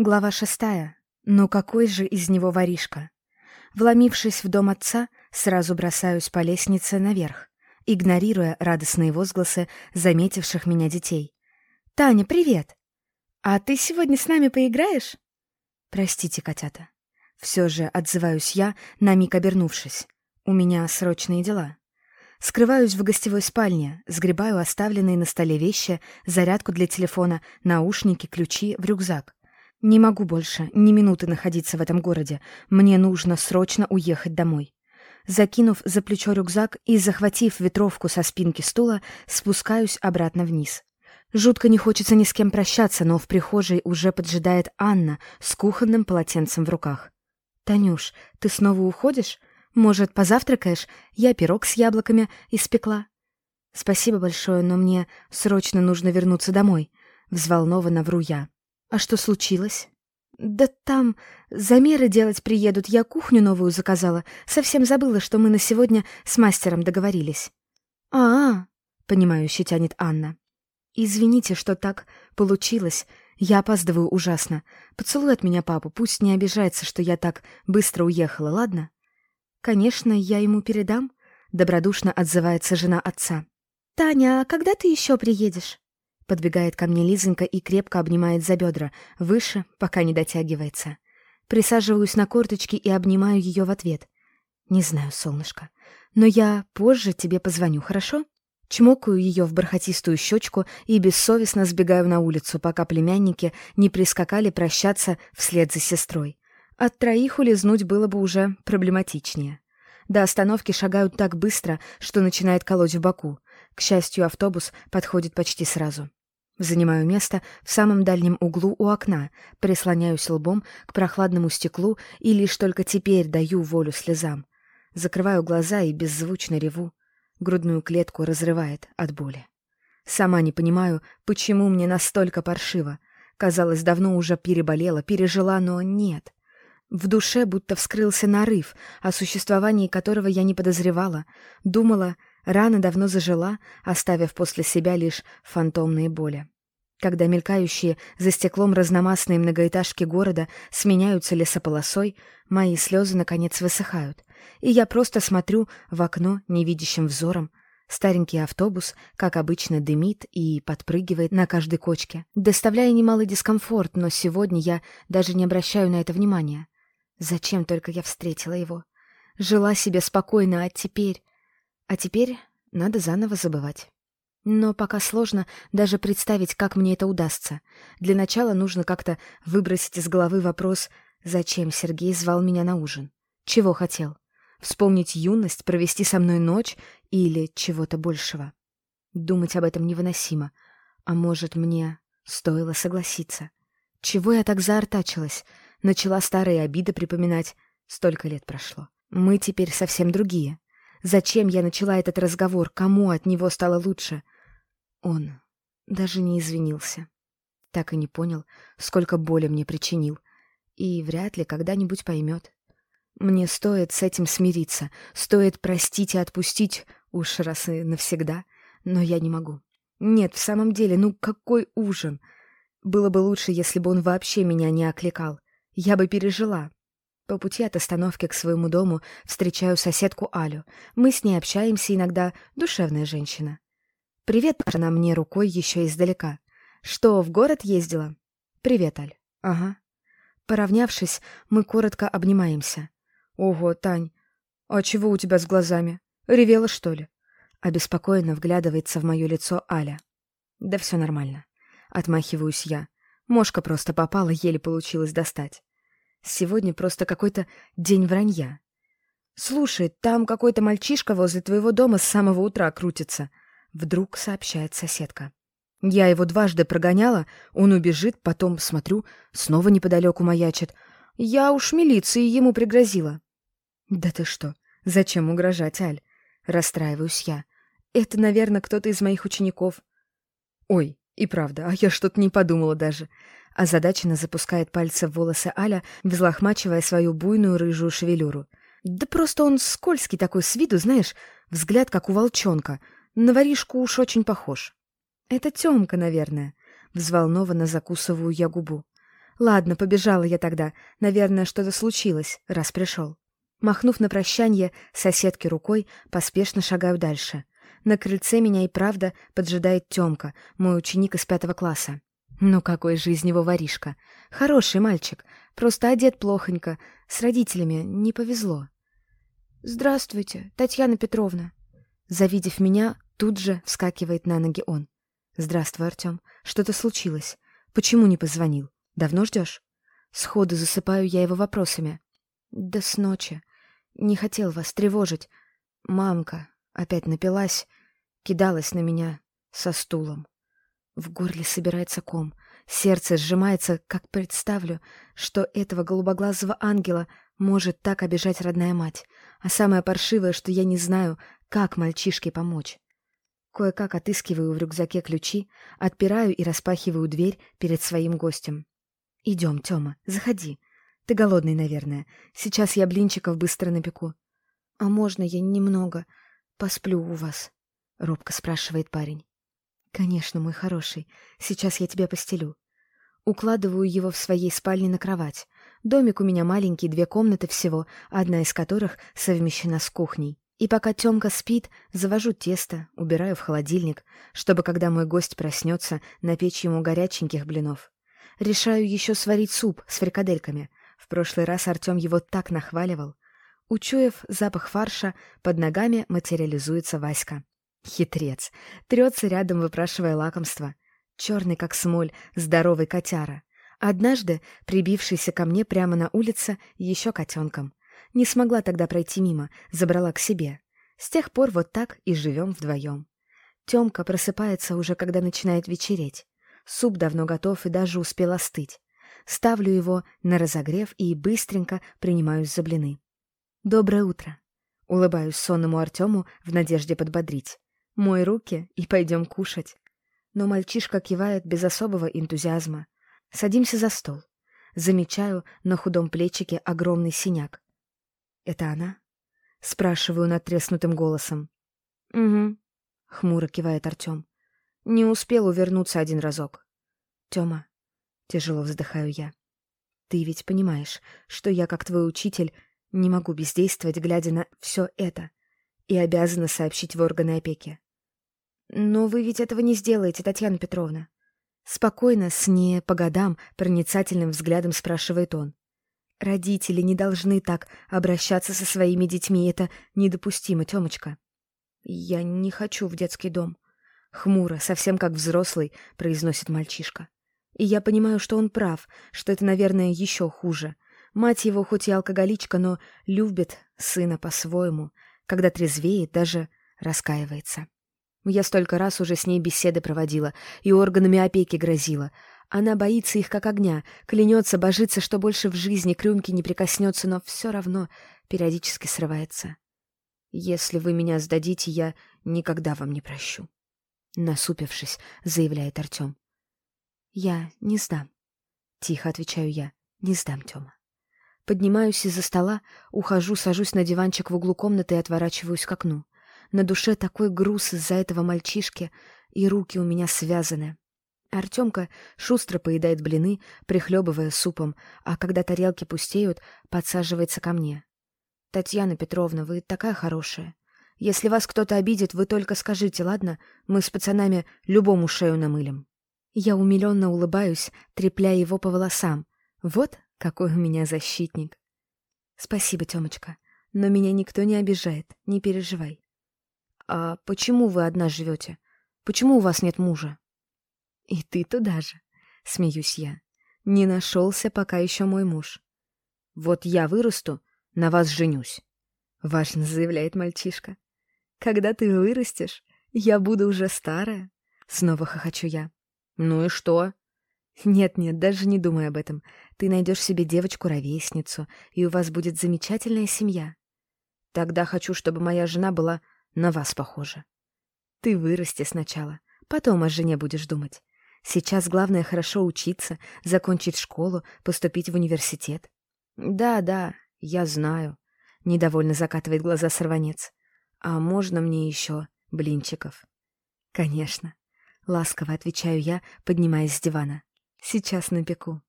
Глава шестая. Ну какой же из него воришка? Вломившись в дом отца, сразу бросаюсь по лестнице наверх, игнорируя радостные возгласы заметивших меня детей. «Таня, привет! А ты сегодня с нами поиграешь?» «Простите, котята». Все же отзываюсь я, на миг обернувшись. У меня срочные дела. Скрываюсь в гостевой спальне, сгребаю оставленные на столе вещи, зарядку для телефона, наушники, ключи в рюкзак. Не могу больше ни минуты находиться в этом городе. Мне нужно срочно уехать домой. Закинув за плечо рюкзак и захватив ветровку со спинки стула, спускаюсь обратно вниз. Жутко не хочется ни с кем прощаться, но в прихожей уже поджидает Анна с кухонным полотенцем в руках. «Танюш, ты снова уходишь? Может, позавтракаешь? Я пирог с яблоками испекла». «Спасибо большое, но мне срочно нужно вернуться домой», — взволнованно вру я. «А что случилось?» «Да там замеры делать приедут. Я кухню новую заказала. Совсем забыла, что мы на сегодня с мастером договорились». «А-а», — понимающе тянет Анна. «Извините, что так получилось. Я опаздываю ужасно. Поцелуй от меня папу, пусть не обижается, что я так быстро уехала, ладно?» «Конечно, я ему передам», — добродушно отзывается жена отца. «Таня, а когда ты еще приедешь?» Подбегает ко мне Лизонька и крепко обнимает за бедра, выше, пока не дотягивается. Присаживаюсь на корточки и обнимаю ее в ответ. «Не знаю, солнышко, но я позже тебе позвоню, хорошо?» Чмокаю ее в бархатистую щечку и бессовестно сбегаю на улицу, пока племянники не прискакали прощаться вслед за сестрой. От троих улизнуть было бы уже проблематичнее. До остановки шагают так быстро, что начинает колоть в боку. К счастью, автобус подходит почти сразу. Занимаю место в самом дальнем углу у окна, прислоняюсь лбом к прохладному стеклу и лишь только теперь даю волю слезам. Закрываю глаза и беззвучно реву. Грудную клетку разрывает от боли. Сама не понимаю, почему мне настолько паршиво. Казалось, давно уже переболела, пережила, но нет. В душе будто вскрылся нарыв, о существовании которого я не подозревала. Думала, Рана давно зажила, оставив после себя лишь фантомные боли. Когда мелькающие за стеклом разномастные многоэтажки города сменяются лесополосой, мои слезы наконец высыхают, и я просто смотрю в окно невидящим взором. Старенький автобус, как обычно, дымит и подпрыгивает на каждой кочке, доставляя немалый дискомфорт, но сегодня я даже не обращаю на это внимания. Зачем только я встретила его? Жила себе спокойно, а теперь... А теперь надо заново забывать. Но пока сложно даже представить, как мне это удастся. Для начала нужно как-то выбросить из головы вопрос, зачем Сергей звал меня на ужин. Чего хотел? Вспомнить юность, провести со мной ночь или чего-то большего? Думать об этом невыносимо. А может, мне стоило согласиться? Чего я так заортачилась? Начала старые обиды припоминать. Столько лет прошло. Мы теперь совсем другие. Зачем я начала этот разговор? Кому от него стало лучше? Он даже не извинился. Так и не понял, сколько боли мне причинил. И вряд ли когда-нибудь поймет. Мне стоит с этим смириться, стоит простить и отпустить, уж раз и навсегда. Но я не могу. Нет, в самом деле, ну какой ужин! Было бы лучше, если бы он вообще меня не окликал. Я бы пережила. По пути от остановки к своему дому встречаю соседку Алю. Мы с ней общаемся иногда, душевная женщина. «Привет», — она мне рукой еще издалека. «Что, в город ездила?» «Привет, Аль». «Ага». Поравнявшись, мы коротко обнимаемся. «Ого, Тань, а чего у тебя с глазами? Ревела, что ли?» Обеспокоенно вглядывается в мое лицо Аля. «Да все нормально». Отмахиваюсь я. Мошка просто попала, еле получилось достать. Сегодня просто какой-то день вранья. «Слушай, там какой-то мальчишка возле твоего дома с самого утра крутится», — вдруг сообщает соседка. «Я его дважды прогоняла, он убежит, потом, смотрю, снова неподалеку маячит. Я уж милиции ему пригрозила». «Да ты что? Зачем угрожать, Аль?» — расстраиваюсь я. «Это, наверное, кто-то из моих учеников». «Ой, и правда, а я что-то не подумала даже. Озадаченно запускает пальцы в волосы Аля, взлохмачивая свою буйную рыжую шевелюру. Да просто он скользкий такой с виду, знаешь, взгляд как у волчонка. На воришку уж очень похож. Это Тёмка, наверное. Взволнованно закусываю я губу. Ладно, побежала я тогда. Наверное, что-то случилось, раз пришел. Махнув на прощание соседке рукой, поспешно шагаю дальше. На крыльце меня и правда поджидает Тёмка, мой ученик из пятого класса. Ну какой же из него воришка. Хороший мальчик, просто одет плохонько, с родителями не повезло. «Здравствуйте, Татьяна Петровна». Завидев меня, тут же вскакивает на ноги он. «Здравствуй, Артём. Что-то случилось? Почему не позвонил? Давно ждёшь?» Сходу засыпаю я его вопросами. «Да с ночи. Не хотел вас тревожить. Мамка опять напилась, кидалась на меня со стулом. В горле собирается ком, сердце сжимается, как представлю, что этого голубоглазого ангела может так обижать родная мать, а самое паршивое, что я не знаю, как мальчишке помочь. Кое-как отыскиваю в рюкзаке ключи, отпираю и распахиваю дверь перед своим гостем. «Идем, Тёма, заходи. Ты голодный, наверное. Сейчас я блинчиков быстро напеку». «А можно я немного посплю у вас?» — робко спрашивает парень. «Конечно, мой хороший. Сейчас я тебя постелю». Укладываю его в своей спальне на кровать. Домик у меня маленький, две комнаты всего, одна из которых совмещена с кухней. И пока Тёмка спит, завожу тесто, убираю в холодильник, чтобы, когда мой гость проснется, напечь ему горяченьких блинов. Решаю еще сварить суп с фрикадельками. В прошлый раз Артем его так нахваливал. Учуяв запах фарша, под ногами материализуется Васька. Хитрец. Трется рядом, выпрашивая лакомство. Черный, как смоль, здоровый котяра. Однажды, прибившийся ко мне прямо на улице, еще котенком. Не смогла тогда пройти мимо, забрала к себе. С тех пор вот так и живем вдвоем. Темка просыпается уже, когда начинает вечереть. Суп давно готов и даже успел остыть. Ставлю его на разогрев и быстренько принимаюсь за блины. «Доброе утро!» Улыбаюсь сонному Артему в надежде подбодрить. Мой руки и пойдем кушать. Но мальчишка кивает без особого энтузиазма. Садимся за стол. Замечаю на худом плечике огромный синяк. «Это она?» — спрашиваю надтреснутым голосом. «Угу», — хмуро кивает Артем. «Не успел увернуться один разок». «Тема», — тяжело вздыхаю я, — «ты ведь понимаешь, что я, как твой учитель, не могу бездействовать, глядя на все это, и обязана сообщить в органы опеки. «Но вы ведь этого не сделаете, Татьяна Петровна». Спокойно, с не по годам, проницательным взглядом спрашивает он. «Родители не должны так обращаться со своими детьми, это недопустимо, Тёмочка». «Я не хочу в детский дом», — хмуро, совсем как взрослый, произносит мальчишка. И я понимаю, что он прав, что это, наверное, еще хуже. Мать его хоть и алкоголичка, но любит сына по-своему, когда трезвеет, даже раскаивается. Я столько раз уже с ней беседы проводила и органами опеки грозила. Она боится их как огня, клянется, божится, что больше в жизни к рюмке не прикоснется, но все равно периодически срывается. «Если вы меня сдадите, я никогда вам не прощу», — насупившись, заявляет Артем. «Я не сдам», — тихо отвечаю я, — «не сдам, Тёма». Поднимаюсь из-за стола, ухожу, сажусь на диванчик в углу комнаты и отворачиваюсь к окну. На душе такой груз из-за этого мальчишки, и руки у меня связаны. Артемка шустро поедает блины, прихлебывая супом, а когда тарелки пустеют, подсаживается ко мне. «Татьяна Петровна, вы такая хорошая. Если вас кто-то обидит, вы только скажите, ладно? Мы с пацанами любому шею намылим». Я умиленно улыбаюсь, трепляя его по волосам. Вот какой у меня защитник. Спасибо, Тёмочка, но меня никто не обижает, не переживай. «А почему вы одна живете? Почему у вас нет мужа?» «И ты туда же», — смеюсь я. «Не нашелся пока еще мой муж». «Вот я вырасту, на вас женюсь», — важно заявляет мальчишка. «Когда ты вырастешь, я буду уже старая», — снова хохочу я. «Ну и что?» «Нет-нет, даже не думай об этом. Ты найдешь себе девочку-ровесницу, и у вас будет замечательная семья. Тогда хочу, чтобы моя жена была на вас похоже. Ты вырасти сначала, потом о жене будешь думать. Сейчас главное хорошо учиться, закончить школу, поступить в университет. Да, да, я знаю. Недовольно закатывает глаза сорванец. А можно мне еще блинчиков? Конечно. Ласково отвечаю я, поднимаясь с дивана. Сейчас напеку.